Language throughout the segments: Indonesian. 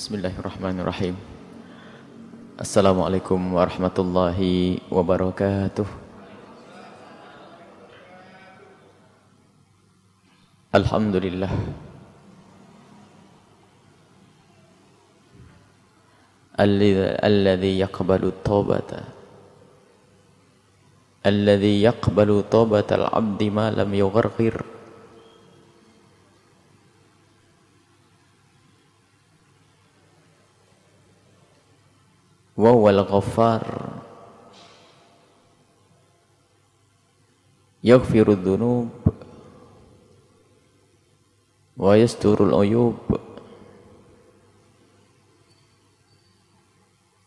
Bismillahirrahmanirrahim. Assalamualaikum warahmatullahi wabarakatuh. Alhamdulillah. Alladhi yaqbalu tawbata. Alladhi yaqbalu tawbata al-abdi ma lam yugharghir. wa wal ghaffar. Yaghfiru dhunub. Wa yasturul uyub.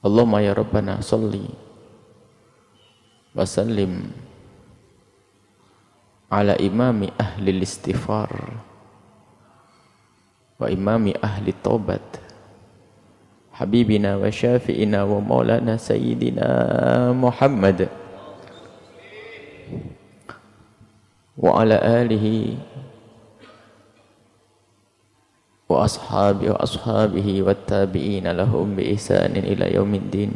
Allahumma ya Rabbana salli wa sallim ala imami ahli istighfar wa imami ahli taubat حبيبنا وشافئنا ومولانا سيدنا محمد. وعلى آله وأصحابه وأصحابه والتابعين لهم بإحسان إلى يوم الدين.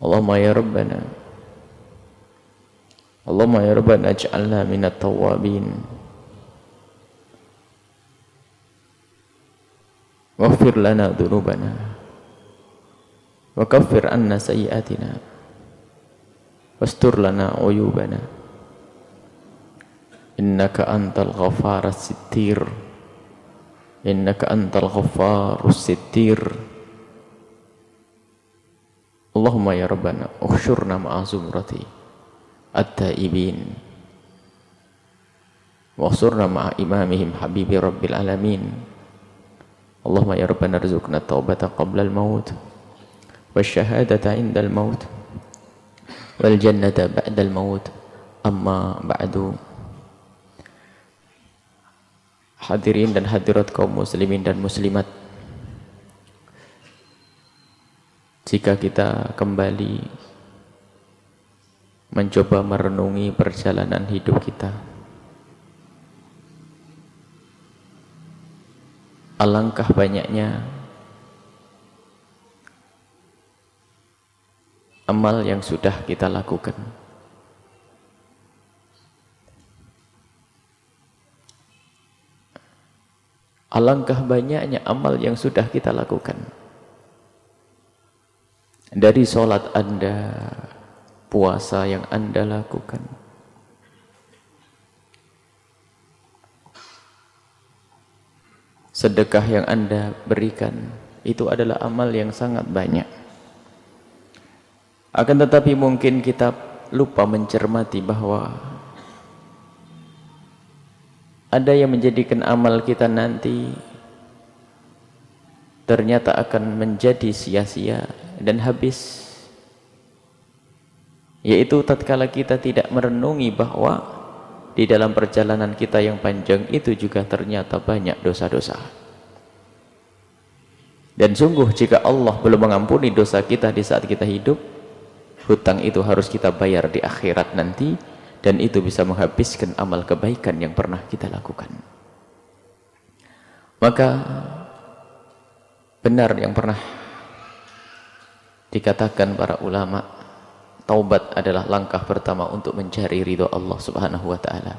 اللهم يا ربنا اللهم يا ربنا اجعلنا من التوابين. واغفر لنا ذنوبنا وكفر عنا سيئاتنا. واستر لنا عيوبنا. إنك أنت الغفار الستير. إنك أنت الغفار الستير. اللهم يا ربنا اخشرنا مع زمرتي التائبين. واخشرنا مع إمامهم حبيب رب العالمين. Allahumma ya Rabbana rizukna taubata qabla al-maut wasyahadata inda al-maut wal jannata ba'da al-maut. Amma ba'du. Hadirin dan hadirat kaum muslimin dan muslimat jika kita kembali mencoba merenungi perjalanan hidup kita alangkah banyaknya amal yang sudah kita lakukan. Alangkah banyaknya amal yang sudah kita lakukan. Dari solat anda, puasa yang anda lakukan, sedekah yang anda berikan itu adalah amal yang sangat banyak. Akan tetapi mungkin kita lupa mencermati bahwa ada yang menjadikan amal kita nanti ternyata akan menjadi sia-sia dan habis. Yaitu tatkala kita tidak merenungi bahwa di dalam perjalanan kita yang panjang itu juga ternyata banyak dosa-dosa. Dan sungguh jika Allah belum mengampuni dosa kita di saat kita hidup, hutang itu harus kita bayar di akhirat nanti dan itu bisa menghabiskan amal kebaikan yang pernah kita lakukan. Maka benar yang pernah dikatakan para ulama taubat adalah langkah pertama untuk mencari ridho Allah subhanahu wa ta'ala.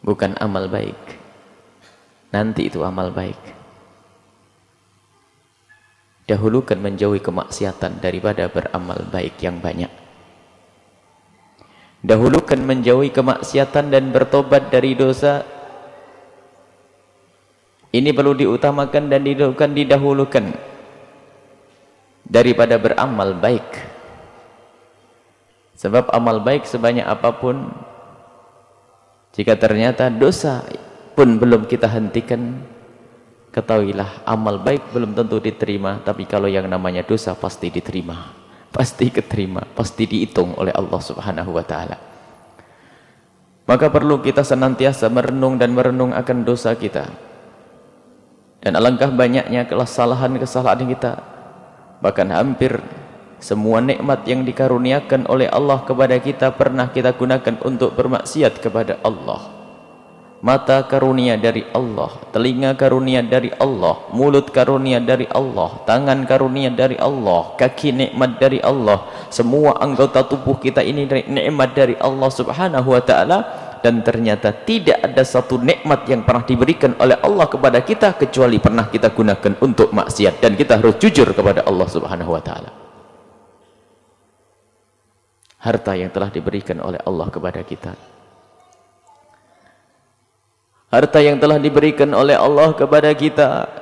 Bukan amal baik. Nanti itu amal baik. Dahulukan menjauhi kemaksiatan daripada beramal baik yang banyak. Dahulukan menjauhi kemaksiatan dan bertobat dari dosa. Ini perlu diutamakan dan didahulukan didahulukan daripada beramal baik. Sebab amal baik sebanyak apa pun jika ternyata dosa pun belum kita hentikan ketahuilah amal baik belum tentu diterima tapi kalau yang namanya dosa pasti diterima pasti keterima pasti dihitung oleh Allah subhanahu wa ta'ala. Maka perlu kita senantiasa merenung dan merenung akan dosa kita. Dan alangkah banyaknya kesalahan-kesalahan kita bahkan hampir semua nikmat yang dikaruniakan oleh Allah kepada kita pernah kita gunakan untuk bermaksiat kepada Allah mata karunia dari Allah, telinga karunia dari Allah, mulut karunia dari Allah, tangan karunia dari Allah, kaki nikmat dari Allah. Semua anggota tubuh kita ini nikmat dari Allah Subhanahu wa taala dan ternyata tidak ada satu nikmat yang pernah diberikan oleh Allah kepada kita kecuali pernah kita gunakan untuk maksiat. Dan kita harus jujur kepada Allah Subhanahu wa taala. Harta yang telah diberikan oleh Allah kepada kita. Harta yang telah diberikan oleh Allah kepada kita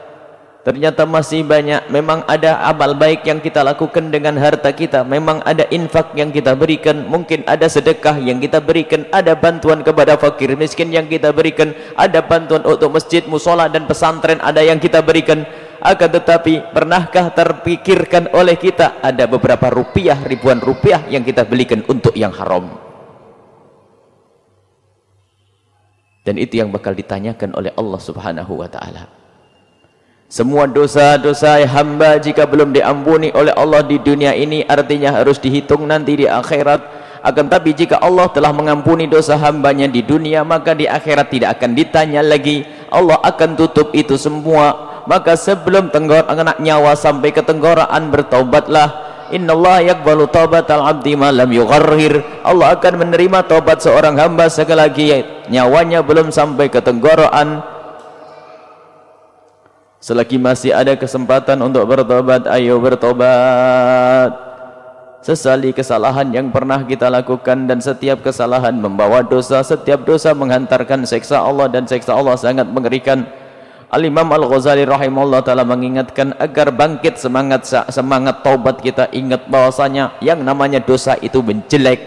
ternyata masih banyak memang ada amal baik yang kita lakukan dengan harta kita memang ada infak yang kita berikan mungkin ada sedekah yang kita berikan ada bantuan kepada fakir miskin yang kita berikan ada bantuan untuk masjid, musola dan pesantren ada yang kita berikan. Akan tetapi pernahkah terpikirkan oleh kita ada beberapa rupiah, ribuan rupiah yang kita belikan untuk yang haram? Dan itu yang bakal ditanyakan oleh Allah subhanahu wa ta'ala semua dosa-dosa hamba jika belum diampuni oleh Allah di dunia ini artinya harus dihitung nanti di akhirat. Akan tapi jika Allah telah mengampuni dosa hambanya di dunia maka di akhirat tidak akan ditanya lagi. Allah akan tutup itu semua. Maka sebelum tenggorokan nyawa sampai ke tenggorokan bertaubatlah. Innallaha yaqbalu taubatal abdi ma lam Allah akan menerima taubat seorang hamba sekali lagi. Nyawanya belum sampai ke tenggorokan selagi masih ada kesempatan untuk bertobat ayo bertobat. Sesali kesalahan yang pernah kita lakukan dan setiap kesalahan membawa dosa setiap dosa menghantarkan seksa Allah dan seksa Allah sangat mengerikan. Al-Imam Al-Ghazali rahimahullah ta'ala mengingatkan agar bangkit semangat semangat taubat kita. Ingat bahwasanya yang namanya dosa itu menjelek.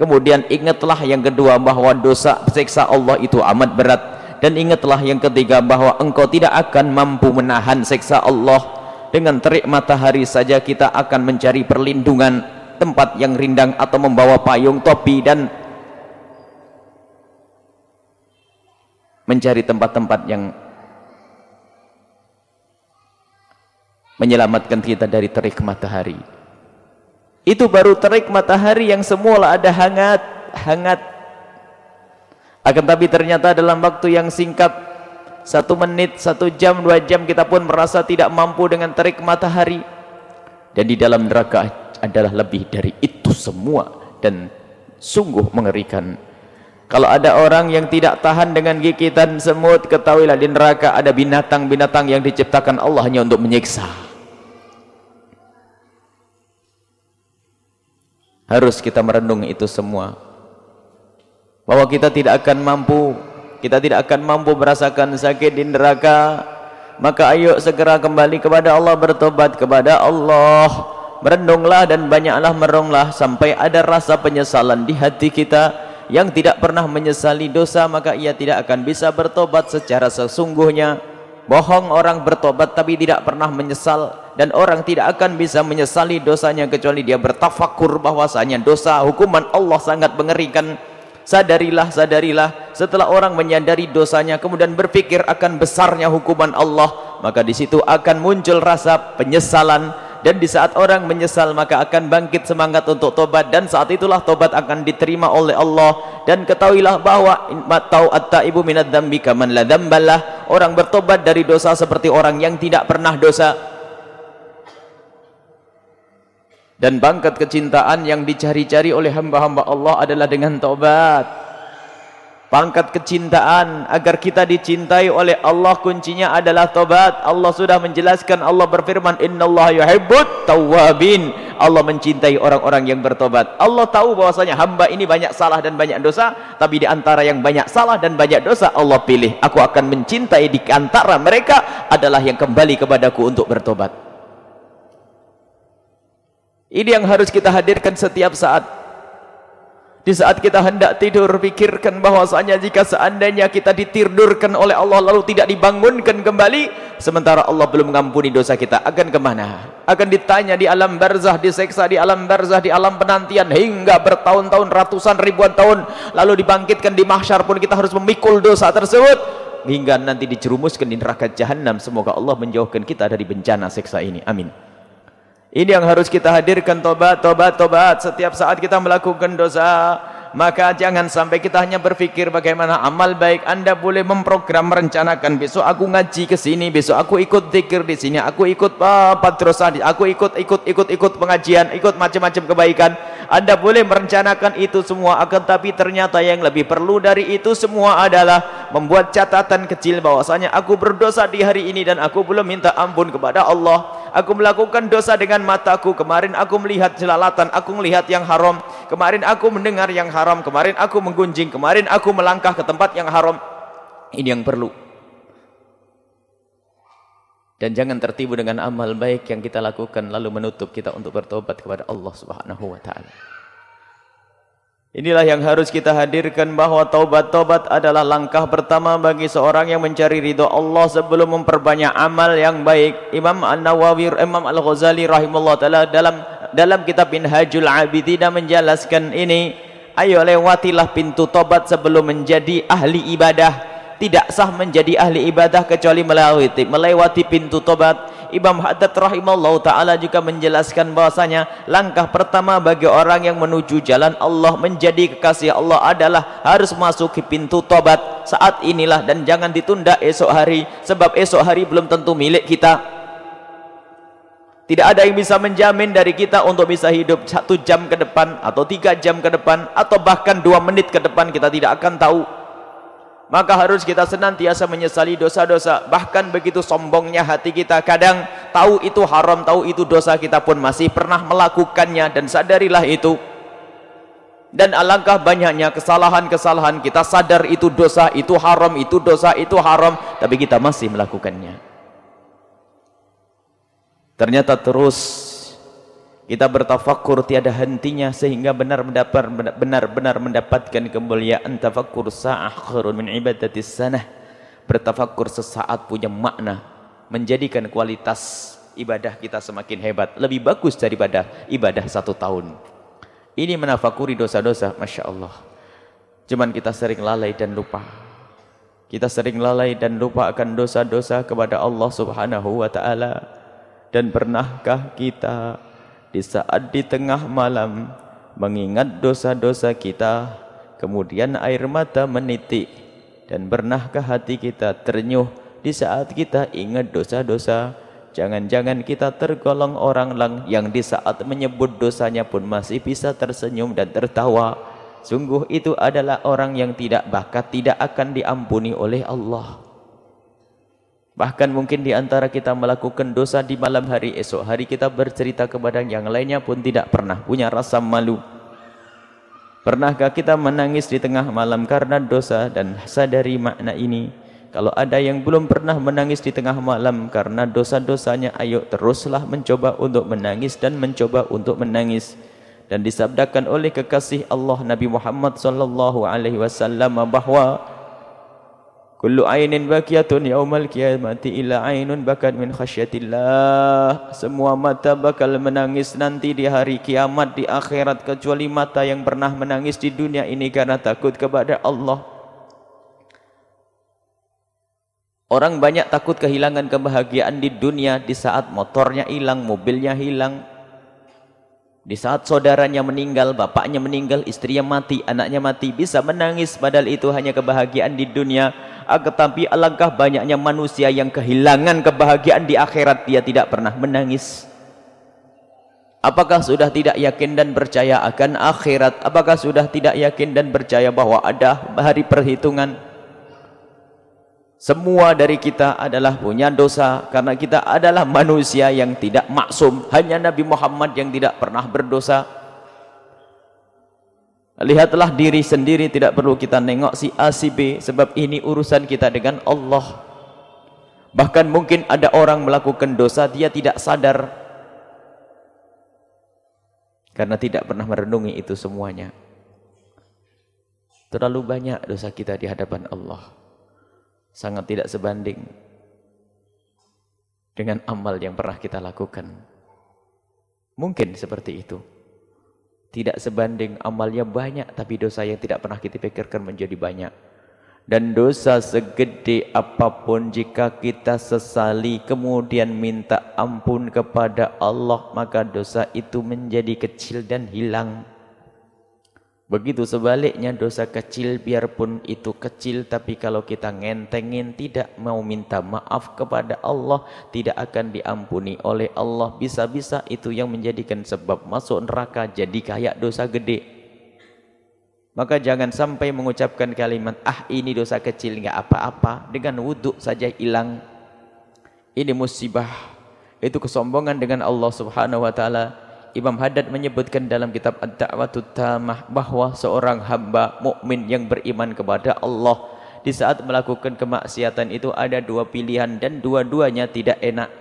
Kemudian ingatlah yang kedua bahwa dosa seksa Allah itu amat berat dan ingatlah yang ketiga bahwa engkau tidak akan mampu menahan seksa Allah. Dengan terik matahari saja kita akan mencari perlindungan tempat yang rindang atau membawa payung topi dan mencari tempat-tempat yang menyelamatkan kita dari terik matahari. Itu baru terik matahari yang semula ada hangat hangat akan tapi ternyata dalam waktu yang singkat satu menit, satu jam, dua jam kita pun merasa tidak mampu dengan terik matahari. Dan di dalam neraka adalah lebih dari itu semua dan sungguh mengerikan. Kalau ada orang yang tidak tahan dengan gigitan semut ketahuilah di neraka ada binatang-binatang yang diciptakan Allah hanya untuk menyiksa. Harus kita merenung itu semua bahwa kita tidak akan mampu. Kita tidak akan mampu merasakan sakit di neraka. Maka ayo segera kembali kepada Allah bertobat kepada Allah. Merenunglah dan banyaklah merenunglah sampai ada rasa penyesalan di hati kita yang tidak pernah menyesali dosa maka ia tidak akan bisa bertobat secara sesungguhnya. Bohong orang bertobat tapi tidak pernah menyesal dan orang tidak akan bisa menyesali dosanya kecuali dia bertafakur bahwasanya dosa hukuman Allah sangat mengerikan sadarilah sadarilah setelah orang menyadari dosanya kemudian berpikir akan besarnya hukuman Allah maka di situ akan muncul rasa penyesalan. Dan di saat orang menyesal maka akan bangkit semangat untuk tobat. Dan saat itulah tobat akan diterima oleh Allah. Dan ketahuilah bahwa matau at-taibu minadz dzambi kaman la dzambalah orang bertobat dari dosa seperti orang yang tidak pernah dosa dan bangkat kecintaan yang dicari-cari oleh hamba-hamba Allah adalah dengan taubat. Pangkat kecintaan agar kita dicintai oleh Allah kuncinya adalah taubat. Allah sudah menjelaskan Allah berfirman innallaha yuhibbut tawwabin. Allah mencintai orang-orang yang bertobat Allah tahu bahwasanya hamba ini banyak salah dan banyak dosa tapi di antara yang banyak salah dan banyak dosa Allah pilih. Aku akan mencintai di antara mereka adalah yang kembali kepadaku untuk bertobat ini yang harus kita hadirkan setiap saat. Di saat kita hendak tidur, pikirkan bahwasanya jika seandainya kita ditidurkan oleh Allah lalu tidak dibangunkan kembali, sementara Allah belum mengampuni dosa kita, akan ke mana? Akan ditanya di alam barzah, diseksa di alam barzah, di alam penantian hingga bertahun-tahun, ratusan ribuan tahun, lalu dibangkitkan di mahsyar pun kita harus memikul dosa tersebut hingga nanti dijerumuskan di neraka jahanam. Semoga Allah menjauhkan kita dari bencana seksa ini. Amin. Ini yang harus kita hadirkan tobat, tobat, tobat. Setiap saat kita melakukan dosa, Maka jangan sampai kita hanya berpikir bagaimana amal baik. Anda boleh memprogram merencanakan besok aku ngaji ke sini, besok aku ikut zikir di sini, aku ikut uh, aku ikut ikut ikut ikut pengajian, ikut macam-macam kebaikan. Anda boleh merencanakan itu semua akan tapi ternyata yang lebih perlu dari itu semua adalah membuat catatan kecil bahwasanya aku berdosa di hari ini dan aku belum minta ampun kepada Allah. Aku melakukan dosa dengan mataku. Kemarin aku melihat jelalatan, aku melihat yang haram. Kemarin aku mendengar yang haram haram, kemarin aku menggunjing, kemarin aku melangkah ke tempat yang haram. Ini yang perlu. Dan jangan tertibu dengan amal baik yang kita lakukan lalu menutup kita untuk bertobat kepada Allah Subhanahu wa taala. Inilah yang harus kita hadirkan bahwa taubat-taubat adalah langkah pertama bagi seorang yang mencari ridha Allah sebelum memperbanyak amal yang baik. Imam An-Nawawi, Imam Al-Ghazali rahimahullah taala dalam dalam kitab Minhajul Abidin menjelaskan ini ayo lewatilah pintu tobat sebelum menjadi ahli ibadah. Tidak sah menjadi ahli ibadah kecuali melewati melewati pintu tobat. Imam Haddad rahimahullah ta'ala juga menjelaskan bahwasanya langkah pertama bagi orang yang menuju jalan Allah menjadi kekasih Allah adalah harus masuk ke pintu tobat. Saat inilah dan jangan ditunda esok hari sebab esok hari belum tentu milik kita tidak ada yang bisa menjamin dari kita untuk bisa hidup satu jam ke depan atau tiga jam ke depan atau bahkan dua menit ke depan kita tidak akan tahu. Maka harus kita senantiasa menyesali dosa-dosa. Bahkan begitu sombongnya hati kita kadang tahu itu haram, tahu itu dosa kita pun masih pernah melakukannya dan sadarilah itu. Dan alangkah banyaknya kesalahan-kesalahan kita sadar itu dosa, itu haram, itu dosa, itu haram. Tapi kita masih melakukannya. Ternyata terus kita bertafakur tiada hentinya sehingga benar mendapat benar-benar mendapatkan kemuliaan tafakur sa'ah khairun min ibadatis sanah. Bertafakur sesaat punya makna menjadikan kualitas ibadah kita semakin hebat, lebih bagus daripada ibadah satu tahun. Ini menafakuri dosa-dosa, masya Allah. Cuman kita sering lalai dan lupa. Kita sering lalai dan lupa akan dosa-dosa kepada Allah Subhanahu wa taala. Dan pernahkah kita di saat di tengah malam mengingat dosa-dosa kita, kemudian air mata menitik dan pernahkah hati kita ternyuh di saat kita ingat dosa-dosa? Jangan-jangan kita tergolong orang yang di saat menyebut dosanya pun masih bisa tersenyum dan tertawa. Sungguh itu adalah orang yang tidak bakat tidak akan diampuni oleh Allah. Bahkan mungkin di antara kita melakukan dosa di malam hari esok hari kita bercerita kepada yang lainnya pun tidak pernah punya rasa malu. Pernahkah kita menangis di tengah malam karena dosa dan sadari makna ini? Kalau ada yang belum pernah menangis di tengah malam karena dosa-dosanya, ayo teruslah mencoba untuk menangis dan mencoba untuk menangis. Dan disabdakan oleh kekasih Allah Nabi Muhammad sallallahu alaihi wasallam bahawa Kullu ainin bakiyatun yaumal qiyamati illa ainun bakat min khasyatillah. Semua mata bakal menangis nanti di hari kiamat di akhirat kecuali mata yang pernah menangis di dunia ini karena takut kepada Allah. Orang banyak takut kehilangan kebahagiaan di dunia di saat motornya hilang, mobilnya hilang, di saat saudaranya meninggal, bapaknya meninggal, istrinya mati, anaknya mati, bisa menangis padahal itu hanya kebahagiaan di dunia. Tetapi alangkah banyaknya manusia yang kehilangan kebahagiaan di akhirat, dia tidak pernah menangis. Apakah sudah tidak yakin dan percaya akan akhirat? Apakah sudah tidak yakin dan percaya bahwa ada hari perhitungan? Semua dari kita adalah punya dosa karena kita adalah manusia yang tidak maksum. Hanya Nabi Muhammad yang tidak pernah berdosa. Lihatlah diri sendiri tidak perlu kita nengok si A si B sebab ini urusan kita dengan Allah. Bahkan mungkin ada orang melakukan dosa dia tidak sadar karena tidak pernah merenungi itu semuanya. Terlalu banyak dosa kita di hadapan Allah sangat tidak sebanding dengan amal yang pernah kita lakukan. Mungkin seperti itu. Tidak sebanding amalnya banyak tapi dosa yang tidak pernah kita pikirkan menjadi banyak. Dan dosa segede apa pun jika kita sesali kemudian minta ampun kepada Allah maka dosa itu menjadi kecil dan hilang. Begitu sebaliknya dosa kecil biarpun itu kecil tapi kalau kita ngentengin tidak mau minta maaf kepada Allah tidak akan diampuni oleh Allah. Bisa-bisa itu yang menjadikan sebab masuk neraka jadi kayak dosa gede. Maka jangan sampai mengucapkan kalimat ah ini dosa kecil enggak apa-apa dengan wudhu saja hilang. Ini musibah. Itu kesombongan dengan Allah Subhanahu wa taala Imam Haddad menyebutkan dalam kitab Ad-Da'watut Tamah bahwa seorang hamba mukmin yang beriman kepada Allah di saat melakukan kemaksiatan itu ada dua pilihan dan dua-duanya tidak enak.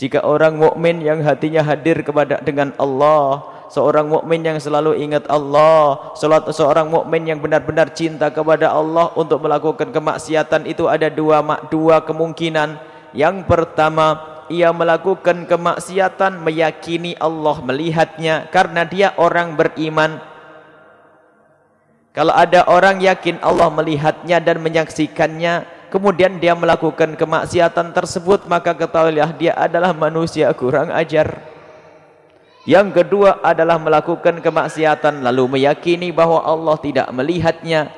Jika orang mukmin yang hatinya hadir kepada dengan Allah, seorang mukmin yang selalu ingat Allah, seorang mukmin yang benar-benar cinta kepada Allah untuk melakukan kemaksiatan itu ada dua dua kemungkinan. Yang pertama, ia melakukan kemaksiatan meyakini Allah melihatnya karena dia orang beriman. Kalau ada orang yakin Allah melihatnya dan menyaksikannya kemudian dia melakukan kemaksiatan tersebut maka ketahuilah dia adalah manusia kurang ajar. Yang kedua adalah melakukan kemaksiatan lalu meyakini bahwa Allah tidak melihatnya.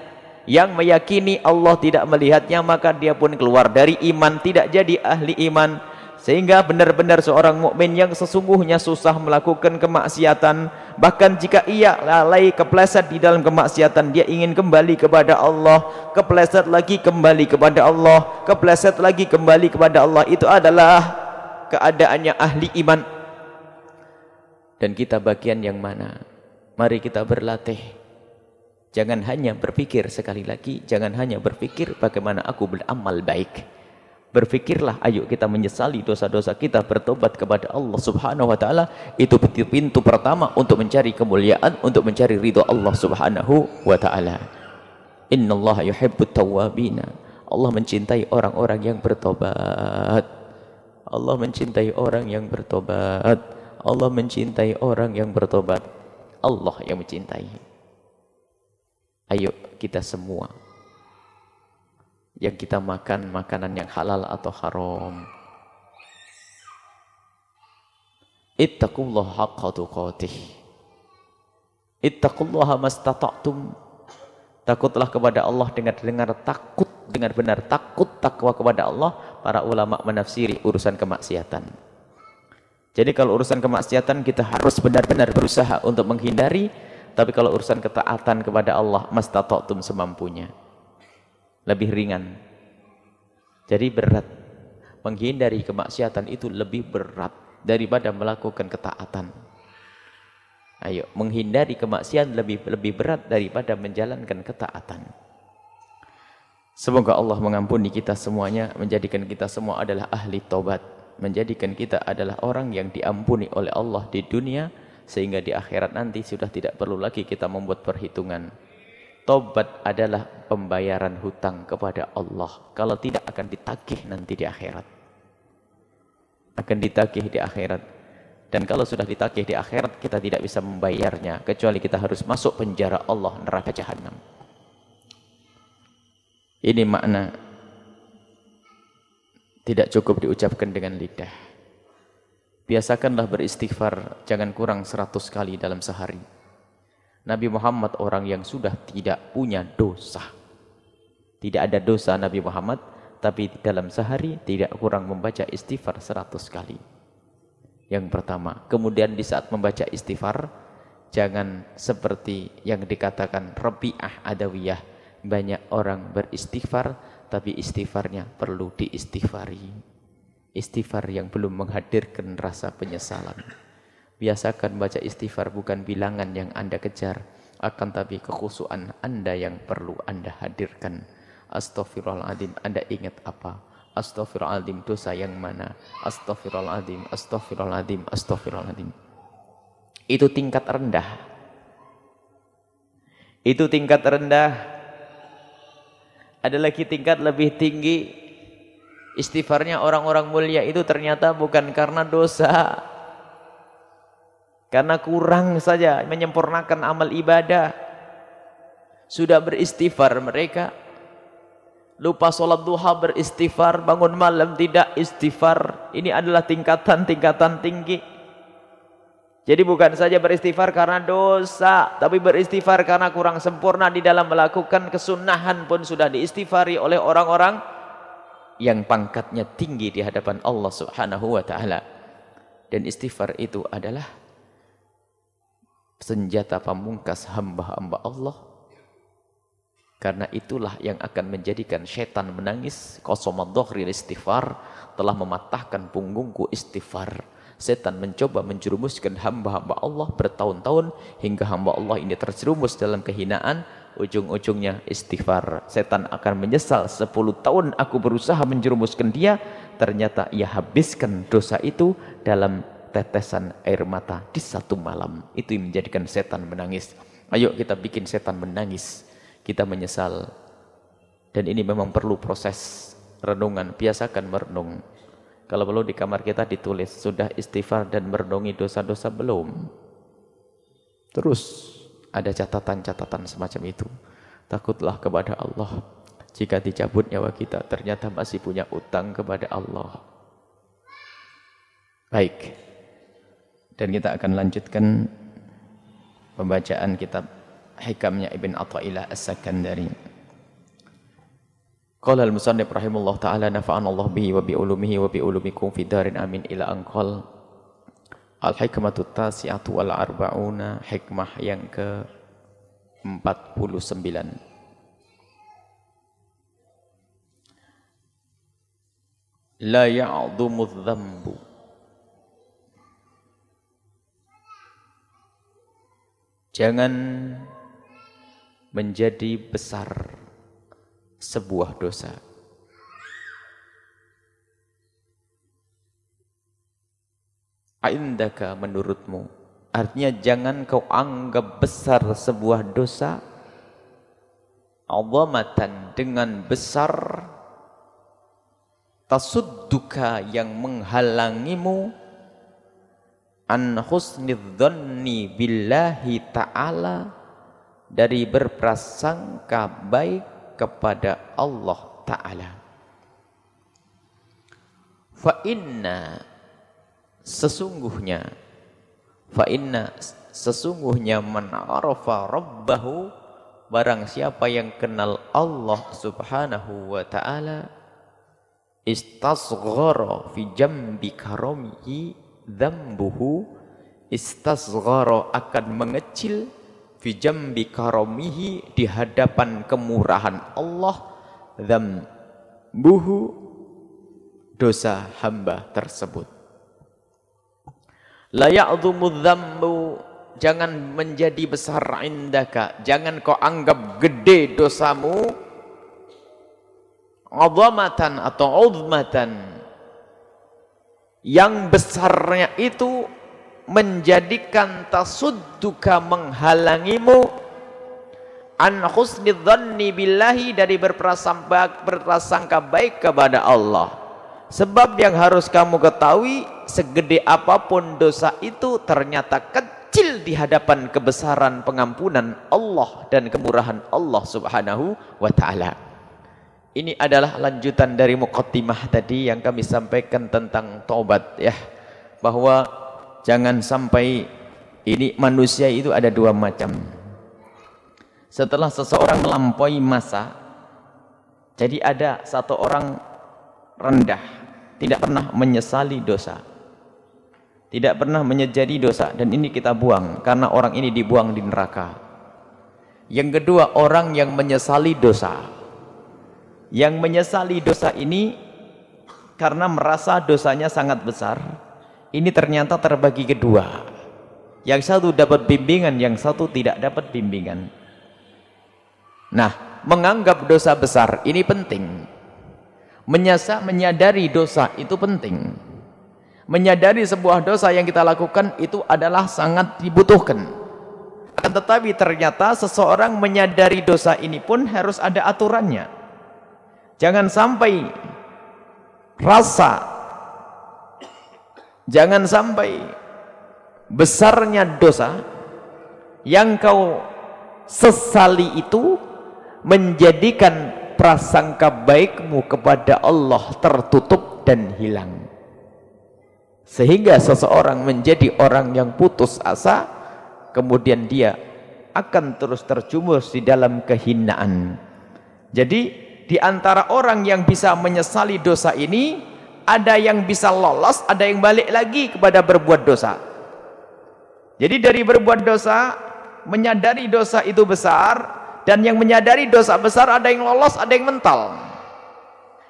Yang meyakini Allah tidak melihatnya maka dia pun keluar dari iman tidak jadi ahli iman sehingga benar-benar seorang mukmin yang sesungguhnya susah melakukan kemaksiatan bahkan jika ia lalai kepleset di dalam kemaksiatan dia ingin kembali kepada Allah kepleset lagi kembali kepada Allah kepleset lagi kembali kepada Allah. Itu adalah keadaannya ahli iman. Dan kita bagian yang mana? Mari kita berlatih. Jangan hanya berpikir sekali lagi jangan hanya berpikir bagaimana aku beramal baik Berfikirlah, ayo kita menyesali dosa-dosa kita, bertobat kepada Allah Subhanahu wa taala. Itu pintu pertama untuk mencari kemuliaan, untuk mencari ridha Allah Subhanahu wa taala. Innallaha yuhibbut tawwabina. Allah mencintai orang-orang yang bertobat. Allah mencintai orang yang bertobat. Allah mencintai orang yang bertobat. Allah yang mencintai. Ayo kita semua yang kita makan makanan yang halal atau haram. Ittaqullah haqqa tuqatih. Ittaqullaha mastata'tum. Takutlah kepada Allah dengan dengar takut dengan benar takut takwa kepada Allah para ulama menafsiri urusan kemaksiatan. Jadi kalau urusan kemaksiatan kita harus benar-benar berusaha untuk menghindari, tapi kalau urusan ketaatan kepada Allah mastata'tum semampunya lebih ringan. Jadi berat. Menghindari kemaksiatan itu lebih berat daripada melakukan ketaatan. Ayo, menghindari kemaksiatan lebih lebih berat daripada menjalankan ketaatan. Semoga Allah mengampuni kita semuanya, menjadikan kita semua adalah ahli taubat, menjadikan kita adalah orang yang diampuni oleh Allah di dunia sehingga di akhirat nanti sudah tidak perlu lagi kita membuat perhitungan. Tobat adalah pembayaran hutang kepada Allah. Kalau tidak akan ditagih nanti di akhirat. Akan ditagih di akhirat. Dan kalau sudah ditagih di akhirat, kita tidak bisa membayarnya. Kecuali kita harus masuk penjara Allah, neraka jahanam. Ini makna tidak cukup diucapkan dengan lidah. Biasakanlah beristighfar, jangan kurang seratus kali dalam sehari. Nabi Muhammad orang yang sudah tidak punya dosa. Tidak ada dosa Nabi Muhammad, tapi dalam sehari tidak kurang membaca istighfar seratus kali. Yang pertama, kemudian di saat membaca istighfar, jangan seperti yang dikatakan Rabi'ah Adawiyah. Banyak orang beristighfar, tapi istighfarnya perlu diistighfari. Istighfar yang belum menghadirkan rasa penyesalan. Biasakan baca istighfar bukan bilangan yang anda kejar. Akan tapi kekhusuan anda yang perlu anda hadirkan. Astaghfirullahaladzim. Anda ingat apa? Astaghfirullahaladzim dosa yang mana? Astaghfirullahaladzim, astaghfirullahaladzim, astaghfirullahaladzim. Itu tingkat rendah. Itu tingkat rendah. Ada lagi tingkat lebih tinggi. Istighfarnya orang-orang mulia itu ternyata bukan karena dosa karena kurang saja menyempurnakan amal ibadah. Sudah beristighfar mereka. Lupa sholat duha beristighfar. Bangun malam tidak istighfar. Ini adalah tingkatan-tingkatan tinggi. Jadi bukan saja beristighfar karena dosa, tapi beristighfar karena kurang sempurna di dalam melakukan kesunahan pun sudah diistighfari oleh orang-orang yang pangkatnya tinggi di hadapan Allah Subhanahu wa taala. Dan istighfar itu adalah senjata pamungkas hamba-hamba Allah. Karena itulah yang akan menjadikan syaitan menangis. Qasamadh istighfar telah mematahkan punggungku istighfar setan mencoba menjerumuskan hamba-hamba Allah bertahun-tahun hingga hamba Allah ini terjerumus dalam kehinaan ujung-ujungnya istighfar setan akan menyesal 10 tahun aku berusaha menjerumuskan dia ternyata ia habiskan dosa itu dalam tetesan air mata di satu malam itu yang menjadikan setan menangis ayo kita bikin setan menangis kita menyesal dan ini memang perlu proses renungan biasakan merenung kalau perlu di kamar kita ditulis, sudah istighfar dan merenungi dosa-dosa belum? Terus ada catatan-catatan semacam itu. Takutlah kepada Allah. Jika dicabut nyawa kita, ternyata masih punya utang kepada Allah. Baik. Dan kita akan lanjutkan pembacaan kitab hikamnya Ibn Atta'illah As-Sakandari. Qala al-musannif rahimahullah taala nafa'ana Allah bihi wa bi ulumihi wa bi ulumikum fi darin amin ila anqal Al-hikmatu tasi'atu wal arba'una hikmah yang ke 49 La ya'dhumu dhanbu Jangan menjadi besar sebuah dosa. Aindaka menurutmu. Artinya jangan kau anggap besar sebuah dosa. Azamatan dengan besar. Tasudduka yang menghalangimu. An husnidhanni billahi ta'ala. Dari berprasangka baik kepada Allah Ta'ala. Fa inna sesungguhnya fa inna sesungguhnya man arafa rabbahu barang siapa yang kenal Allah Subhanahu wa taala istasghara fi jambi karamihi dzambuhu istasghara akan mengecil fi jambi karamihi di hadapan kemurahan Allah. Dzambuhu dosa hamba tersebut. La ya'dhumu dzambu jangan menjadi besar indaka jangan kau anggap gede dosamu. Azamatan atau uzmatan yang besarnya itu menjadikan tasudduka menghalangimu an husnidhanni billahi dari berprasangka baik kepada Allah. Sebab yang harus kamu ketahui segede apa pun dosa itu ternyata kecil di hadapan kebesaran pengampunan Allah dan kemurahan Allah subhanahu wa ta'ala ini adalah lanjutan dari muqaddimah tadi yang kami sampaikan tentang taubat ya bahwa Jangan sampai ini manusia itu ada dua macam. Setelah seseorang melampaui masa, jadi ada satu orang rendah, tidak pernah menyesali dosa. Tidak pernah menyejadi dosa dan ini kita buang karena orang ini dibuang di neraka. Yang kedua, orang yang menyesali dosa. Yang menyesali dosa ini karena merasa dosanya sangat besar ini ternyata terbagi kedua. Yang satu dapat bimbingan, yang satu tidak dapat bimbingan. Nah, menganggap dosa besar ini penting. Menyasa, menyadari dosa itu penting. Menyadari sebuah dosa yang kita lakukan itu adalah sangat dibutuhkan. Tetapi ternyata seseorang menyadari dosa ini pun harus ada aturannya. Jangan sampai rasa Jangan sampai besarnya dosa yang kau sesali itu menjadikan prasangka baikmu kepada Allah tertutup dan hilang. sehingga seseorang menjadi orang yang putus asa kemudian dia akan terus terjumus di dalam kehinaan jadi di antara orang yang bisa menyesali dosa ini ada yang bisa lolos ada yang balik lagi kepada berbuat dosa. Jadi dari berbuat dosa menyadari dosa itu besar dan yang menyadari dosa besar ada yang lolos ada yang mental.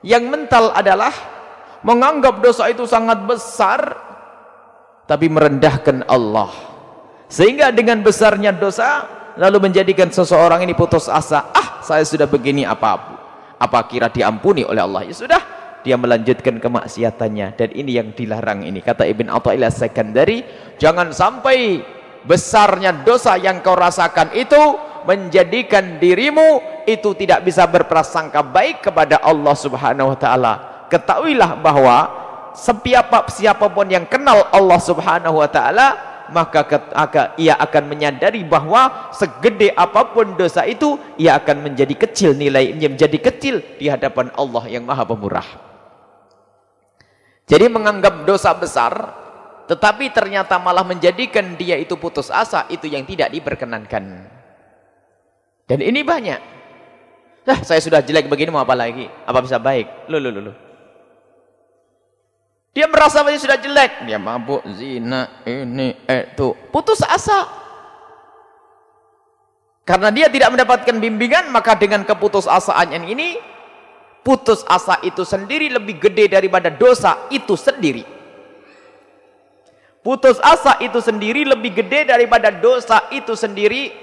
Yang mental adalah menganggap dosa itu sangat besar tapi merendahkan Allah. Sehingga dengan besarnya dosa lalu menjadikan seseorang ini putus asa ah saya sudah begini apa apa kira diampuni oleh Allah? Ya sudah dia melanjutkan kemaksiatannya. Dan ini yang dilarang ini. Kata Ibn Atta'illah Sekandari jangan sampai besarnya dosa yang kau rasakan itu menjadikan dirimu itu tidak bisa berprasangka baik kepada Allah subhanahu wa ta'ala. Ketahuilah bahwa siapa siapapun yang kenal Allah Subhanahu wa taala maka ia akan menyadari bahwa segede apa pun dosa itu ia akan menjadi kecil nilainya menjadi kecil di hadapan Allah yang Maha Pemurah. Jadi menganggap dosa besar tetapi ternyata malah menjadikan dia itu putus asa itu yang tidak diperkenankan. Dan ini banyak. Nah, saya sudah jelek begini mau apa lagi? Apa bisa baik? Loh, loh, loh. Dia merasa dia sudah jelek, dia mabuk, zina, ini, itu, putus asa. Karena dia tidak mendapatkan bimbingan, maka dengan keputus asaan ini, putus asa itu sendiri lebih gede daripada dosa itu sendiri. Putus asa itu sendiri lebih gede daripada dosa itu sendiri.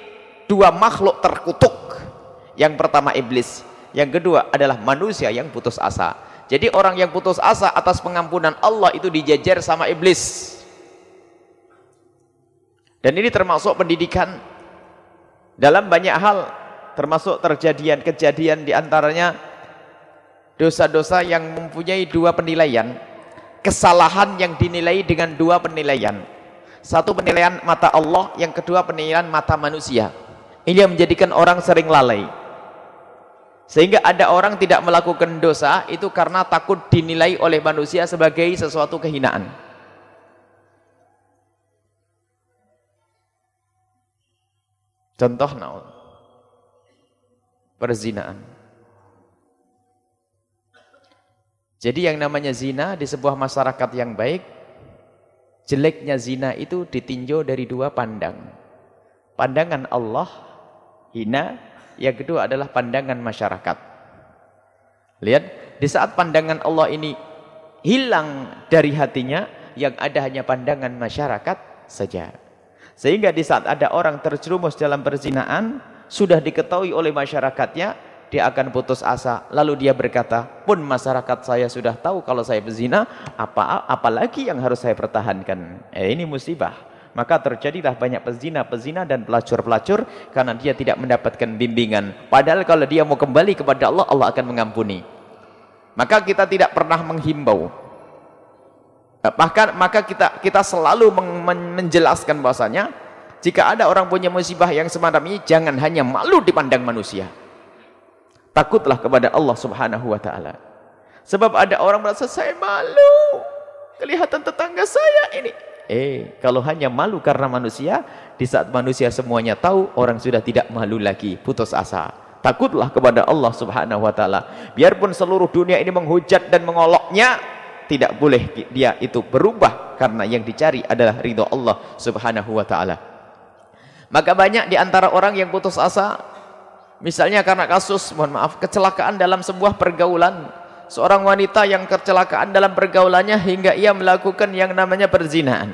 Dua makhluk terkutuk. Yang pertama iblis, yang kedua adalah manusia yang putus asa. Jadi orang yang putus asa atas pengampunan Allah itu dijajar sama iblis. Dan ini termasuk pendidikan dalam banyak hal termasuk terjadian kejadian di antaranya dosa-dosa yang mempunyai dua penilaian kesalahan yang dinilai dengan dua penilaian. Satu penilaian mata Allah yang kedua penilaian mata manusia. Ini yang menjadikan orang sering lalai sehingga ada orang tidak melakukan dosa itu karena takut dinilai oleh manusia sebagai sesuatu kehinaan. Contoh naon? Perzinaan. Jadi yang namanya zina di sebuah masyarakat yang baik, jeleknya zina itu ditinjau dari dua pandang. Pandangan Allah hina yang kedua adalah pandangan masyarakat. Lihat, di saat pandangan Allah ini hilang dari hatinya, yang ada hanya pandangan masyarakat saja. Sehingga di saat ada orang terjerumus dalam perzinaan, sudah diketahui oleh masyarakatnya, dia akan putus asa. Lalu dia berkata, pun masyarakat saya sudah tahu kalau saya berzina, apa apalagi yang harus saya pertahankan? Eh, ini musibah maka terjadilah banyak pezina-pezina dan pelacur-pelacur karena dia tidak mendapatkan bimbingan. Padahal kalau dia mau kembali kepada Allah, Allah akan mengampuni. Maka kita tidak pernah menghimbau. Bahkan maka kita kita selalu menjelaskan bahasanya jika ada orang punya musibah yang semacam ini jangan hanya malu dipandang manusia. Takutlah kepada Allah Subhanahu wa taala. Sebab ada orang merasa saya malu kelihatan tetangga saya ini Eh, kalau hanya malu karena manusia, di saat manusia semuanya tahu, orang sudah tidak malu lagi, putus asa. Takutlah kepada Allah subhanahu wa ta'ala. Biarpun seluruh dunia ini menghujat dan mengoloknya, tidak boleh dia itu berubah, karena yang dicari adalah ridho Allah subhanahu wa ta'ala. Maka banyak di antara orang yang putus asa, misalnya karena kasus, mohon maaf, kecelakaan dalam sebuah pergaulan, seorang wanita yang kecelakaan dalam pergaulannya hingga ia melakukan yang namanya perzinaan.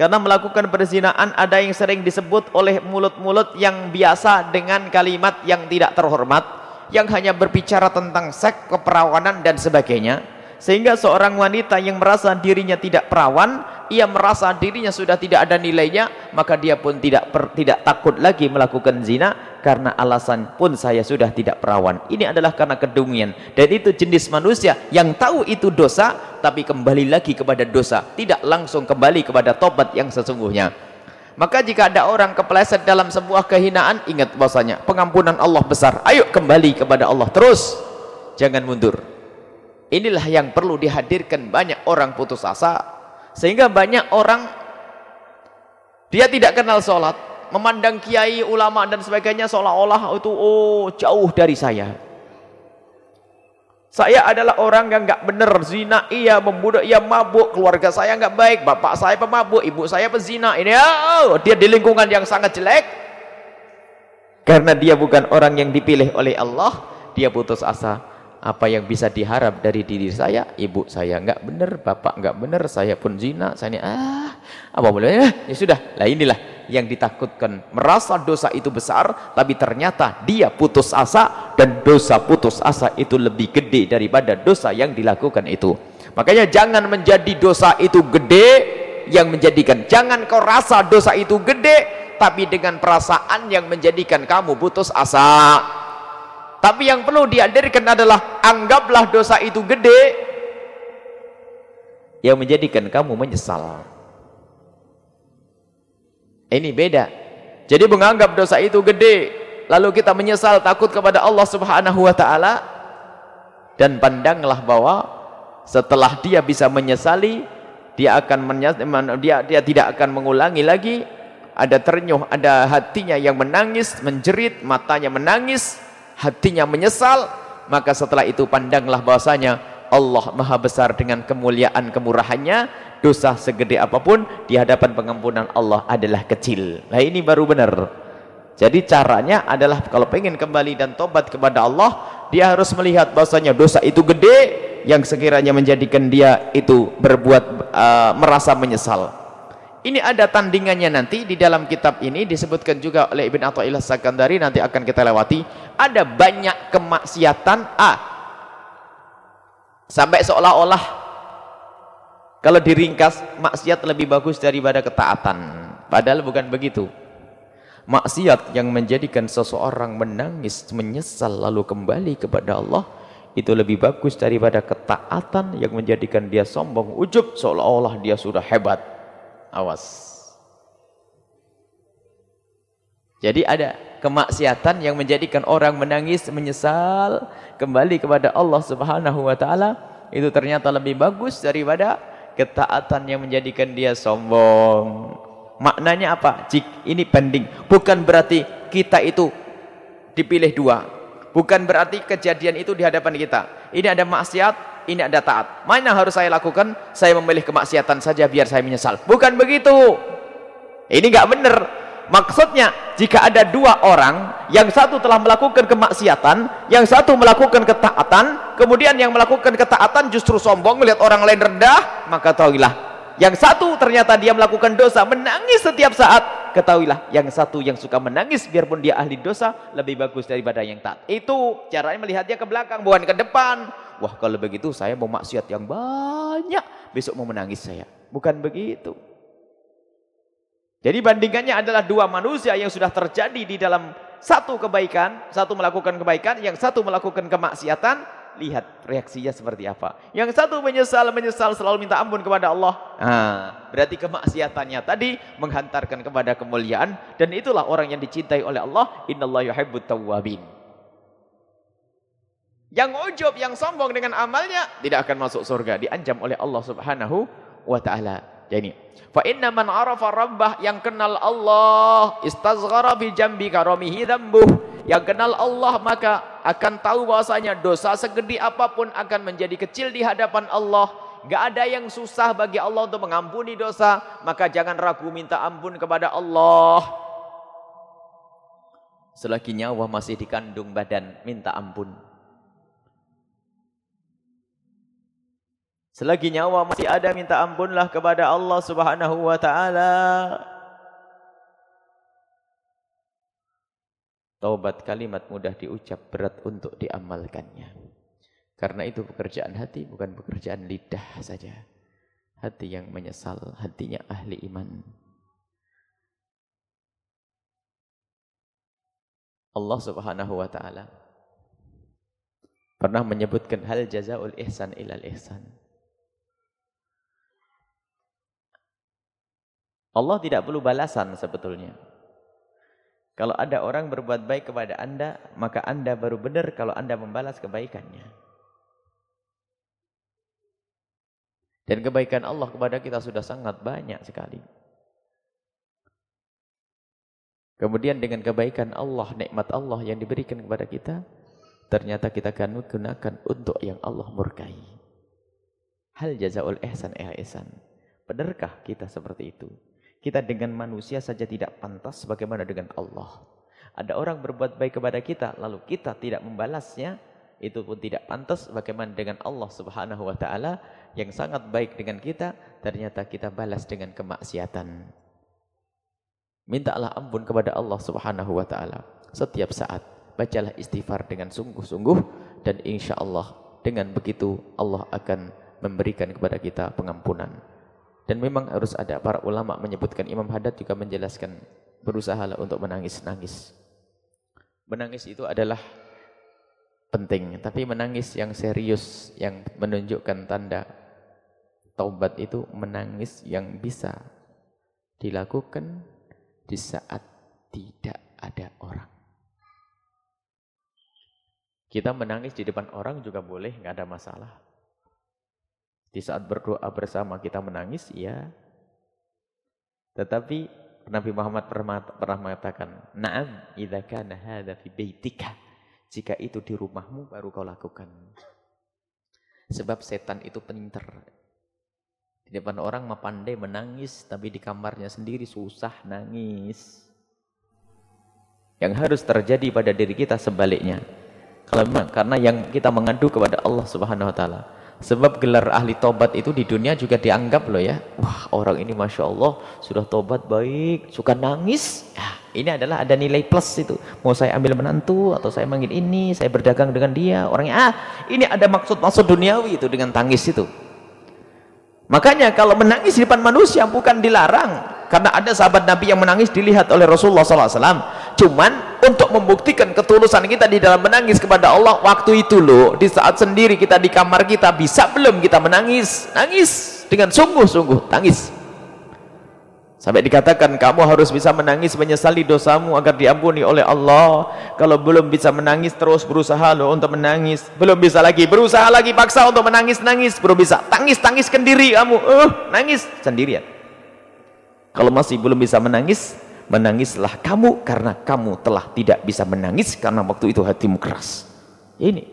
Karena melakukan perzinaan ada yang sering disebut oleh mulut-mulut yang biasa dengan kalimat yang tidak terhormat, yang hanya berbicara tentang seks, keperawanan dan sebagainya. Sehingga seorang wanita yang merasa dirinya tidak perawan, ia merasa dirinya sudah tidak ada nilainya, maka dia pun tidak per, tidak takut lagi melakukan zina karena alasan pun saya sudah tidak perawan. Ini adalah karena kedungian dan itu jenis manusia yang tahu itu dosa tapi kembali lagi kepada dosa, tidak langsung kembali kepada tobat yang sesungguhnya. Maka jika ada orang kepleset dalam sebuah kehinaan, ingat bahasanya, pengampunan Allah besar. Ayo kembali kepada Allah terus. Jangan mundur. Inilah yang perlu dihadirkan banyak orang putus asa Sehingga banyak orang dia tidak kenal sholat, memandang kiai, ulama dan sebagainya seolah-olah itu oh jauh dari saya. Saya adalah orang yang enggak benar, zina iya, membunuh iya, mabuk, keluarga saya enggak baik, bapak saya pemabuk, ibu saya pezina. Ini oh, dia di lingkungan yang sangat jelek. Karena dia bukan orang yang dipilih oleh Allah, dia putus asa apa yang bisa diharap dari diri saya? Ibu saya enggak benar bapak enggak benar saya pun zina saya ini ah apa boleh? Ya, ya sudah. Lah inilah yang ditakutkan. Merasa dosa itu besar tapi ternyata dia putus asa dan dosa putus asa itu lebih gede daripada dosa yang dilakukan itu. Makanya jangan menjadi dosa itu gede yang menjadikan. Jangan kau rasa dosa itu gede tapi dengan perasaan yang menjadikan kamu putus asa tapi yang perlu dihadirkan adalah anggaplah dosa itu gede yang menjadikan kamu menyesal. Ini beda. Jadi menganggap dosa itu gede, lalu kita menyesal takut kepada Allah Subhanahu wa taala dan pandanglah bahwa setelah dia bisa menyesali, dia akan menyesal, dia dia tidak akan mengulangi lagi. Ada ternyuh, ada hatinya yang menangis, menjerit, matanya menangis, hatinya menyesal maka setelah itu pandanglah bahwasanya Allah maha besar dengan kemuliaan kemurahannya dosa segede apa pun di hadapan pengampunan Allah adalah kecil. Nah ini baru benar. Jadi caranya adalah kalau pengen kembali dan tobat kepada Allah dia harus melihat bahwasanya dosa itu gede yang sekiranya menjadikan dia itu berbuat uh, merasa menyesal ini ada tandingannya nanti di dalam kitab ini disebutkan juga oleh Ibn Atta'illah Sakandari nanti akan kita lewati. Ada banyak kemaksiatan A. Sampai seolah-olah kalau diringkas maksiat lebih bagus daripada ketaatan. Padahal bukan begitu. Maksiat yang menjadikan seseorang menangis, menyesal lalu kembali kepada Allah itu lebih bagus daripada ketaatan yang menjadikan dia sombong, ujub seolah-olah dia sudah hebat. Awas. Jadi ada kemaksiatan yang menjadikan orang menangis, menyesal, kembali kepada Allah Subhanahu wa taala, itu ternyata lebih bagus daripada ketaatan yang menjadikan dia sombong. Maknanya apa? Jik, ini banding. Bukan berarti kita itu dipilih dua. Bukan berarti kejadian itu di hadapan kita. Ini ada maksiat, ini ada taat. Mana harus saya lakukan? Saya memilih kemaksiatan saja biar saya menyesal. Bukan begitu. Ini enggak benar. Maksudnya, jika ada dua orang, yang satu telah melakukan kemaksiatan, yang satu melakukan ketaatan, kemudian yang melakukan ketaatan justru sombong melihat orang lain rendah, maka tahuilah yang satu ternyata dia melakukan dosa, menangis setiap saat. Ketahuilah, yang satu yang suka menangis biarpun dia ahli dosa, lebih bagus daripada yang taat. Itu caranya melihatnya ke belakang, bukan ke depan. Wah kalau begitu saya mau maksiat yang banyak, besok mau menangis saya. Bukan begitu. Jadi bandingannya adalah dua manusia yang sudah terjadi di dalam satu kebaikan, satu melakukan kebaikan, yang satu melakukan kemaksiatan, lihat reaksinya seperti apa. Yang satu menyesal, menyesal selalu minta ampun kepada Allah. Nah, berarti kemaksiatannya tadi menghantarkan kepada kemuliaan dan itulah orang yang dicintai oleh Allah. Innallaha yuhibbut tawwabin. Yang ujub, yang sombong dengan amalnya tidak akan masuk surga, diancam oleh Allah Subhanahu wa taala. Jadi, fa inna man arafa rabbah yang kenal Allah istazghara bi jambi karamihi dzambuh. Yang kenal Allah maka akan tahu bahwasanya dosa segede apa pun akan menjadi kecil di hadapan Allah. Enggak ada yang susah bagi Allah untuk mengampuni dosa, maka jangan ragu minta ampun kepada Allah. Selagi nyawa masih dikandung badan, minta ampun. Selagi nyawa masih ada minta ampunlah kepada Allah Subhanahu wa taala. Taubat kalimat mudah diucap, berat untuk diamalkannya. Karena itu pekerjaan hati bukan pekerjaan lidah saja. Hati yang menyesal, hatinya ahli iman. Allah Subhanahu wa taala pernah menyebutkan hal jazaul ihsan ilal ihsan. Allah tidak perlu balasan sebetulnya. Kalau ada orang berbuat baik kepada anda, maka anda baru benar kalau anda membalas kebaikannya. Dan kebaikan Allah kepada kita sudah sangat banyak sekali. Kemudian dengan kebaikan Allah, nikmat Allah yang diberikan kepada kita, ternyata kita akan gunakan untuk yang Allah murkai. Hal jazaul ihsan ihsan. Benarkah kita seperti itu? Kita dengan manusia saja tidak pantas bagaimana dengan Allah. Ada orang berbuat baik kepada kita lalu kita tidak membalasnya, itu pun tidak pantas bagaimana dengan Allah Subhanahu wa taala yang sangat baik dengan kita ternyata kita balas dengan kemaksiatan. Mintalah ampun kepada Allah Subhanahu wa taala. Setiap saat bacalah istighfar dengan sungguh-sungguh dan insya Allah dengan begitu Allah akan memberikan kepada kita pengampunan dan memang harus ada para ulama menyebutkan Imam Haddad juga menjelaskan berusahalah untuk menangis-nangis menangis itu adalah penting. Tapi menangis yang serius, yang menunjukkan tanda taubat itu menangis yang bisa dilakukan di saat tidak ada orang. Kita menangis di depan orang juga boleh, nggak ada masalah. Di saat berdoa bersama kita menangis, ya. Tetapi Nabi Muhammad pernah mengatakan, "Na'am idza kana hadza fi baitika." Jika itu di rumahmu baru kau lakukan. Sebab setan itu pinter. Di depan orang mah pandai menangis, tapi di kamarnya sendiri susah nangis. Yang harus terjadi pada diri kita sebaliknya. Kalau memang karena yang kita mengadu kepada Allah Subhanahu wa taala. Sebab gelar ahli tobat itu di dunia juga dianggap loh ya. Wah, orang ini Masya Allah sudah tobat baik, suka nangis. Ya, ini adalah ada nilai plus itu. Mau saya ambil menantu atau saya manggil ini, saya berdagang dengan dia. Orangnya, ah ini ada maksud-maksud duniawi itu dengan tangis itu. Makanya kalau menangis di depan manusia bukan dilarang. Karena ada sahabat Nabi yang menangis dilihat oleh Rasulullah SAW. Cuman untuk membuktikan ketulusan kita di dalam menangis kepada Allah. Waktu itu loh, di saat sendiri kita di kamar kita, bisa belum kita menangis? Nangis dengan sungguh-sungguh, tangis. Sampai dikatakan kamu harus bisa menangis menyesali dosamu agar diampuni oleh Allah. Kalau belum bisa menangis terus berusaha loh untuk menangis. Belum bisa lagi berusaha lagi paksa untuk menangis-nangis. Belum bisa tangis-tangis sendiri kamu. Uh, nangis sendirian. Kalau masih belum bisa menangis, menangislah kamu karena kamu telah tidak bisa menangis karena waktu itu hatimu keras. Ini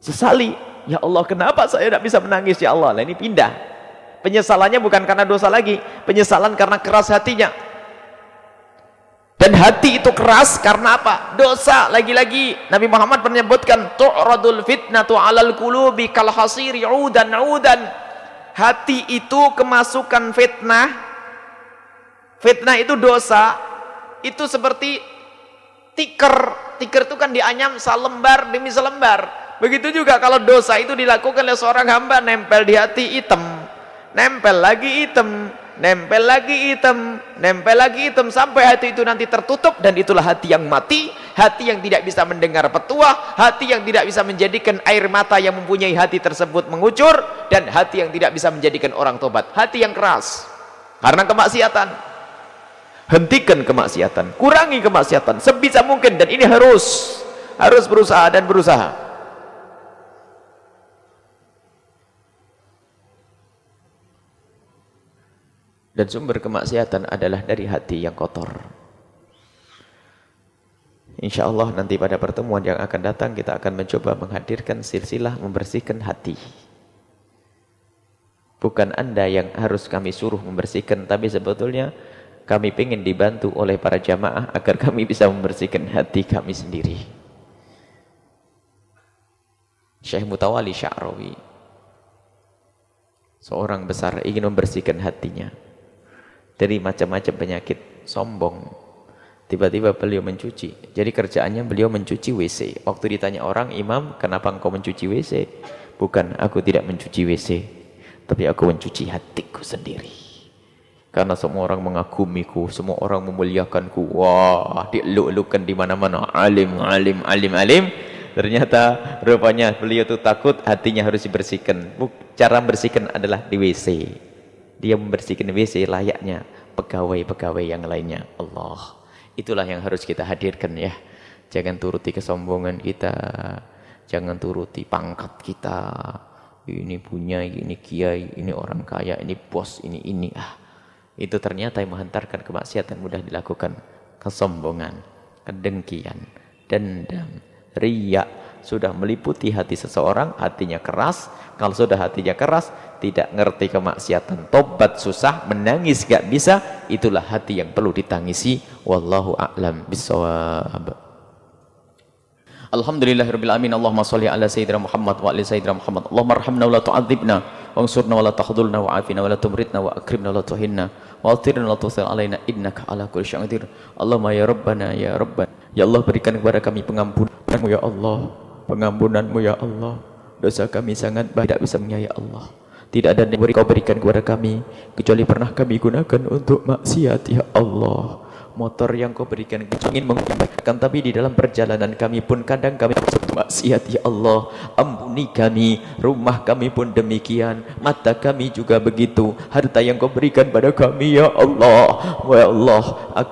sesali. Ya Allah, kenapa saya tidak bisa menangis ya Allah? Nah, ini pindah Penyesalannya bukan karena dosa lagi, penyesalan karena keras hatinya. Dan hati itu keras karena apa? Dosa. Lagi-lagi Nabi Muhammad menyebutkan tu'radul fitnatu 'alal qulubi kal hasiri 'udan 'udan. Hati itu kemasukan fitnah. Fitnah itu dosa. Itu seperti tiker. Tiker itu kan dianyam selembar demi selembar. Begitu juga kalau dosa itu dilakukan oleh seorang hamba nempel di hati hitam nempel lagi hitam nempel lagi hitam nempel lagi hitam sampai hati itu nanti tertutup dan itulah hati yang mati hati yang tidak bisa mendengar petua hati yang tidak bisa menjadikan air mata yang mempunyai hati tersebut mengucur dan hati yang tidak bisa menjadikan orang tobat hati yang keras karena kemaksiatan hentikan kemaksiatan. Kurangi kemaksiatan sebisa mungkin dan ini harus harus berusaha dan berusaha. Dan sumber kemaksiatan adalah dari hati yang kotor. Insya Allah nanti pada pertemuan yang akan datang kita akan mencoba menghadirkan silsilah membersihkan hati. Bukan anda yang harus kami suruh membersihkan tapi sebetulnya kami ingin dibantu oleh para jamaah agar kami bisa membersihkan hati kami sendiri. Syekh Mutawali Sya'rawi seorang besar ingin membersihkan hatinya dari macam-macam penyakit sombong. Tiba-tiba beliau mencuci. Jadi kerjaannya beliau mencuci WC waktu ditanya orang imam kenapa engkau mencuci WC bukan aku tidak mencuci WC tapi aku mencuci hatiku sendiri karena semua orang mengagumiku semua orang memuliakanku. Wah dieluk-elukkan di mana-mana. Alim alim alim alim. Ternyata rupanya beliau itu takut hatinya harus dibersihkan. Cara membersihkan adalah di WC dia membersihkan WC layaknya pegawai-pegawai yang lainnya. Allah. Itulah yang harus kita hadirkan ya. Jangan turuti kesombongan kita. Jangan turuti pangkat kita. Ini punya, ini kiai, ini orang kaya, ini bos, ini ini. Ah. Itu ternyata yang menghantarkan kemaksiatan mudah dilakukan. Kesombongan, kedengkian, dendam, riak sudah meliputi hati seseorang, hatinya keras. Kalau sudah hatinya keras, tidak ngerti kemaksiatan, tobat susah, menangis gak bisa, itulah hati yang perlu ditangisi. Wallahu a'lam bisawab. Alhamdulillahirabbil alamin. Allahumma shalli ala sayyidina Muhammad wa ala sayyidina Muhammad. Allahumma arhamna wa la tu'adzibna wansurna wa la takhdhulna wa afina wa la tumritna wa akrimna wa la tuhinna wa atirna wa la tusil alaina innaka ala kulli syai'in. Allahumma ya rabbana ya rabban. Ya Allah berikan kepada kami pengampunanmu ya Allah. Pengampunanmu ya Allah. Dosa kami sangat banyak tidak bisa menyayai Allah. Tidak ada yang kau berikan kepada kami kecuali pernah kami gunakan untuk maksiat ya Allah motor yang kau berikan ingin mengubahkan tapi di dalam perjalanan kami pun kadang kami maksiat ya Allah. Ampuni kami rumah kami pun demikian mata kami juga begitu harta yang kau berikan pada kami ya Allah. Ya Allah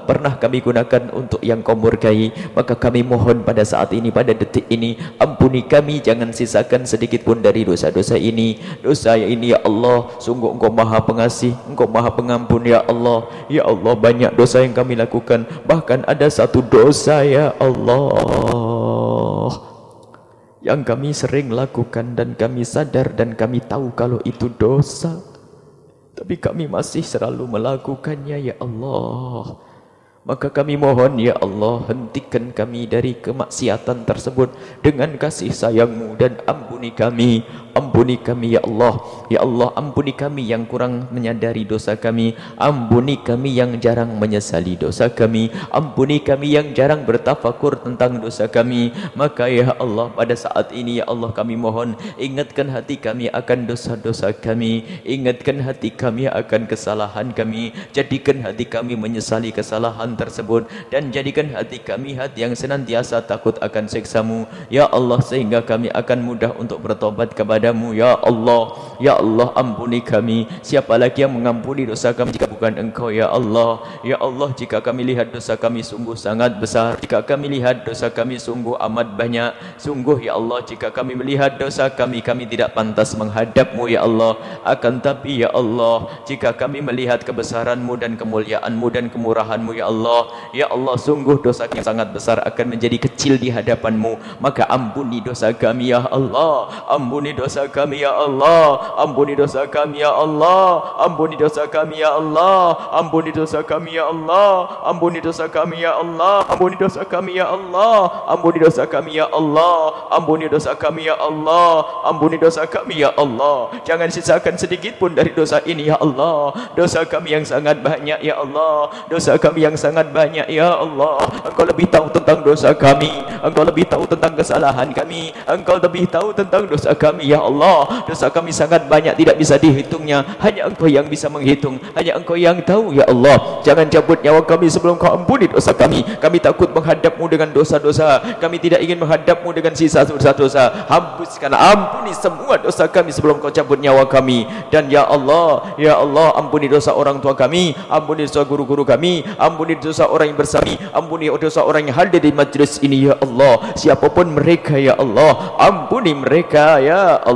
pernah kami gunakan untuk yang kau murkai maka kami mohon pada saat ini pada detik ini ampuni kami jangan sisakan sedikit pun dari dosa-dosa ini. Dosa ini ya Allah sungguh engkau maha pengasih engkau maha pengampun ya Allah. Ya Allah banyak dosa yang kami lakukan bahkan ada satu dosa ya Allah yang kami sering lakukan dan kami sadar dan kami tahu kalau itu dosa tapi kami masih selalu melakukannya ya Allah Maka kami mohon ya Allah hentikan kami dari kemaksiatan tersebut dengan kasih sayangmu dan ampuni kami. Ampuni kami ya Allah. Ya Allah ampuni kami yang kurang menyadari dosa kami. Ampuni kami yang jarang menyesali dosa kami. Ampuni kami yang jarang bertafakur tentang dosa kami. Maka ya Allah pada saat ini ya Allah kami mohon ingatkan hati kami akan dosa-dosa kami. Ingatkan hati kami akan kesalahan kami. Jadikan hati kami menyesali kesalahan tersebut dan jadikan hati kami hati yang senantiasa takut akan seksamu ya Allah sehingga kami akan mudah untuk bertobat kepadamu ya Allah. Ya Allah ampuni kami. Siapa lagi yang mengampuni dosa kami jika bukan engkau ya Allah? Ya Allah jika kami lihat dosa kami sungguh sangat besar jika kami lihat dosa kami sungguh amat banyak sungguh ya Allah jika kami melihat dosa kami kami tidak pantas menghadapmu ya Allah. Akan tapi ya Allah jika kami melihat kebesaranmu dan kemuliaanmu dan kemurahanmu ya Allah Ya Allah sungguh dosa yang sangat besar akan menjadi kecil di hadapanmu. Maka ampuni dosa kami ya Allah. Ampuni dosa kami ya Allah Ampuni dosa kami ya Allah Ampuni dosa kami ya Allah Ampuni dosa kami ya Allah Ampuni dosa kami ya Allah Ampuni dosa kami ya Allah Ampuni dosa kami ya Allah Ampuni dosa kami ya Allah Ampuni dosa kami ya Allah Jangan sisakan sedikit pun dari dosa ini ya Allah Dosa kami yang sangat banyak ya Allah Dosa kami yang sangat banyak ya Allah engkau lebih tahu tentang dosa kami engkau lebih tahu tentang kesalahan kami engkau lebih tahu tentang dosa kami ya Allah. Dosa kami sangat banyak tidak bisa dihitungnya. Hanya engkau yang bisa menghitung. Hanya engkau yang tahu ya Allah. Jangan cabut nyawa kami sebelum kau ampuni dosa kami. Kami takut menghadapmu dengan dosa-dosa. Kami tidak ingin menghadapmu dengan sisa dosa-dosa. Hapuskan ampuni semua dosa kami sebelum kau cabut nyawa kami. Dan ya Allah ya Allah ampuni dosa orang tua kami. Ampuni dosa guru-guru kami. Ampuni dosa orang yang bersami. Ampuni dosa orang yang hadir di majlis ini ya Allah. Siapapun mereka ya Allah. Ampuni mereka ya Allah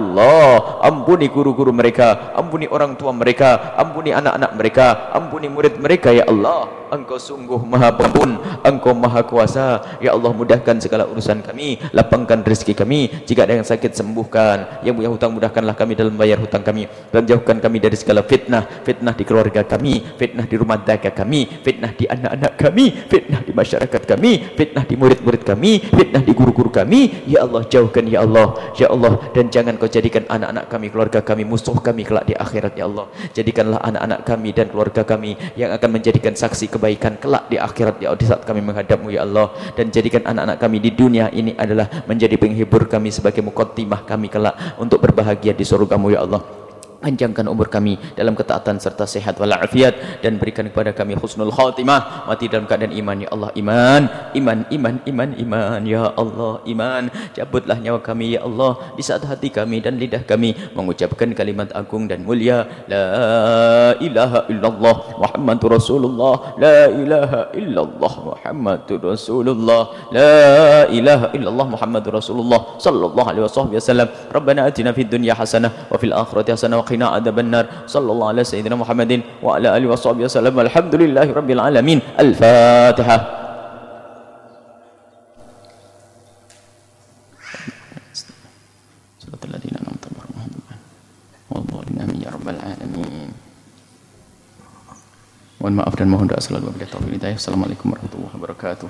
ampuni guru-guru mereka ampuni orang tua mereka ampuni anak-anak mereka ampuni murid mereka ya Allah. Engkau sungguh maha pengampun Engkau maha kuasa. Ya Allah mudahkan segala urusan kami Lapangkan rezeki kami. Jika ada yang sakit sembuhkan. Yang punya hutang mudahkanlah kami dalam bayar hutang kami. Dan jauhkan kami dari segala fitnah. Fitnah di keluarga kami Fitnah di rumah tangga kami Fitnah di anak-anak kami Fitnah di masyarakat kami Fitnah di murid-murid kami Fitnah di guru-guru kami. Ya Allah jauhkan Ya Allah. Ya Allah Dan jangan kau jadikan anak-anak kami Keluarga kami Musuh kami kelak di akhirat Ya Allah. Jadikanlah anak-anak kami dan keluarga kami Yang akan menjadikan saksi kebaikan kelak di akhirat ya Allah di saat kami menghadapmu ya Allah. Dan jadikan anak-anak kami di dunia ini adalah menjadi penghibur kami sebagai mukaddimah kami kelak untuk berbahagia di surgamu ya Allah Panjangkan umur kami dalam ketaatan serta sehat walafiat dan berikan kepada kami husnul khatimah mati dalam keadaan iman. Ya Allah iman iman iman iman iman. Ya Allah iman. Cabutlah nyawa kami ya Allah di saat hati kami dan lidah kami mengucapkan kalimat agung dan mulia. La ilaha illallah Muhammadur Rasulullah. La ilaha illallah Muhammadur Rasulullah. La ilaha illallah Muhammadur Rasulullah. Sallallahu alaihi wasallam Rabbana atina fid dunya hasanah wa fil akhirati hasanah وقنا عذاب النار. صلى الله على سيدنا محمد وعلى آله وصحبه وسلم. والحمد لله رب العالمين. العالمين Mohon maaf dan mohon doa selalu wabillahi taufiq hidayah. Assalamualaikum warahmatullahi wabarakatuh.